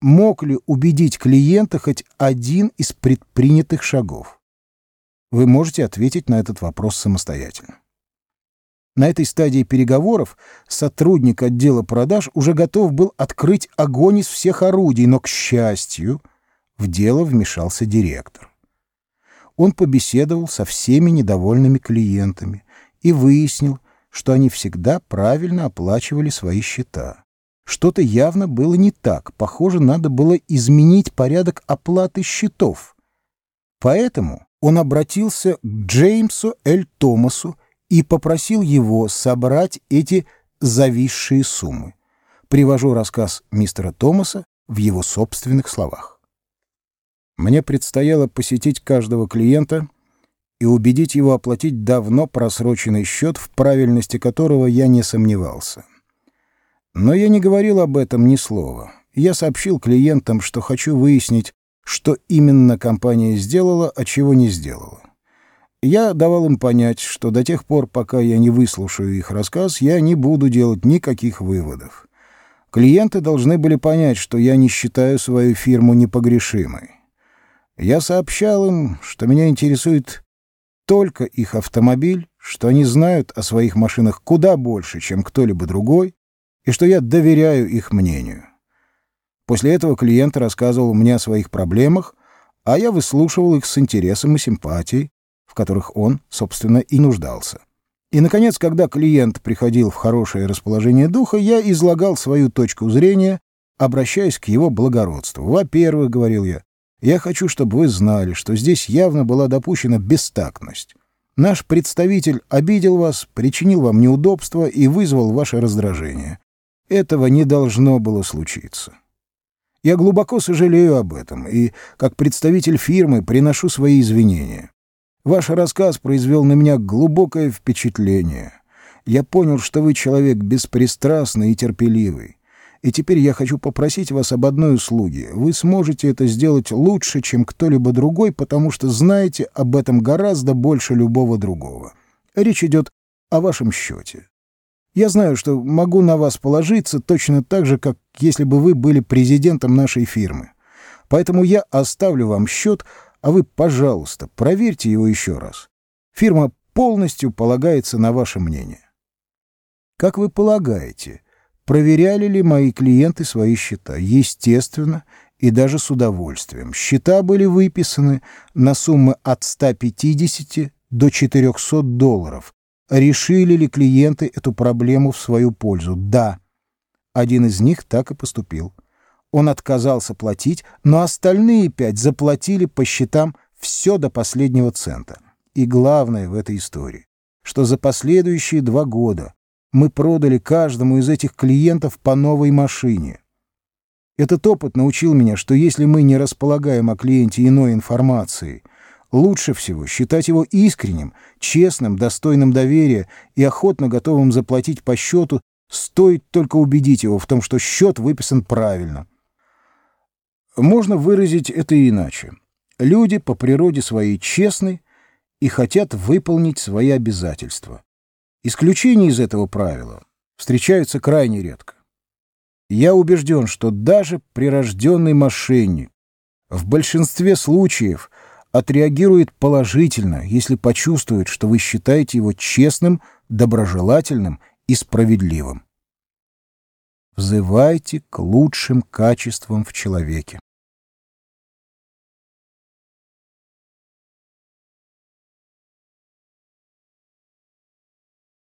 мог ли убедить клиента хоть один из предпринятых шагов? Вы можете ответить на этот вопрос самостоятельно. На этой стадии переговоров сотрудник отдела продаж уже готов был открыть огонь из всех орудий, но, к счастью, в дело вмешался директор. Он побеседовал со всеми недовольными клиентами и выяснил, что они всегда правильно оплачивали свои счета. Что-то явно было не так. Похоже, надо было изменить порядок оплаты счетов. Поэтому он обратился к Джеймсу Эль Томасу и попросил его собрать эти зависшие суммы. Привожу рассказ мистера Томаса в его собственных словах. Мне предстояло посетить каждого клиента и убедить его оплатить давно просроченный счет, в правильности которого я не сомневался. Но я не говорил об этом ни слова. Я сообщил клиентам, что хочу выяснить, что именно компания сделала, а чего не сделала. Я давал им понять, что до тех пор, пока я не выслушаю их рассказ, я не буду делать никаких выводов. Клиенты должны были понять, что я не считаю свою фирму непогрешимой. Я сообщал им, что меня интересует только их автомобиль, что они знают о своих машинах куда больше, чем кто-либо другой, и что я доверяю их мнению. После этого клиент рассказывал мне о своих проблемах, а я выслушивал их с интересом и симпатией, в которых он, собственно, и нуждался. И, наконец, когда клиент приходил в хорошее расположение духа, я излагал свою точку зрения, обращаясь к его благородству. «Во-первых, — говорил я, — я хочу, чтобы вы знали, что здесь явно была допущена бестактность. Наш представитель обидел вас, причинил вам неудобства и вызвал ваше раздражение. Этого не должно было случиться. Я глубоко сожалею об этом и, как представитель фирмы, приношу свои извинения. Ваш рассказ произвел на меня глубокое впечатление. Я понял, что вы человек беспристрастный и терпеливый. И теперь я хочу попросить вас об одной услуге. Вы сможете это сделать лучше, чем кто-либо другой, потому что знаете об этом гораздо больше любого другого. Речь идет о вашем счете. Я знаю, что могу на вас положиться точно так же, как если бы вы были президентом нашей фирмы. Поэтому я оставлю вам счет, а вы, пожалуйста, проверьте его еще раз. Фирма полностью полагается на ваше мнение. Как вы полагаете, проверяли ли мои клиенты свои счета? Естественно, и даже с удовольствием. Счета были выписаны на суммы от 150 до 400 долларов. Решили ли клиенты эту проблему в свою пользу? Да. Один из них так и поступил. Он отказался платить, но остальные пять заплатили по счетам все до последнего цента. И главное в этой истории, что за последующие два года мы продали каждому из этих клиентов по новой машине. Этот опыт научил меня, что если мы не располагаем о клиенте иной информацией, лучше всего считать его искренним, честным, достойным доверия и охотно готовым заплатить по счету, стоит только убедить его в том, что счет выписан правильно. Можно выразить это иначе. Люди по природе своей честны и хотят выполнить свои обязательства. Исключения из этого правила встречаются крайне редко. Я убежден, что даже прирожденный мошенник в большинстве случаев отреагирует положительно, если почувствует, что вы считаете его честным, доброжелательным и справедливым. Взывайте к лучшим качествам в человеке.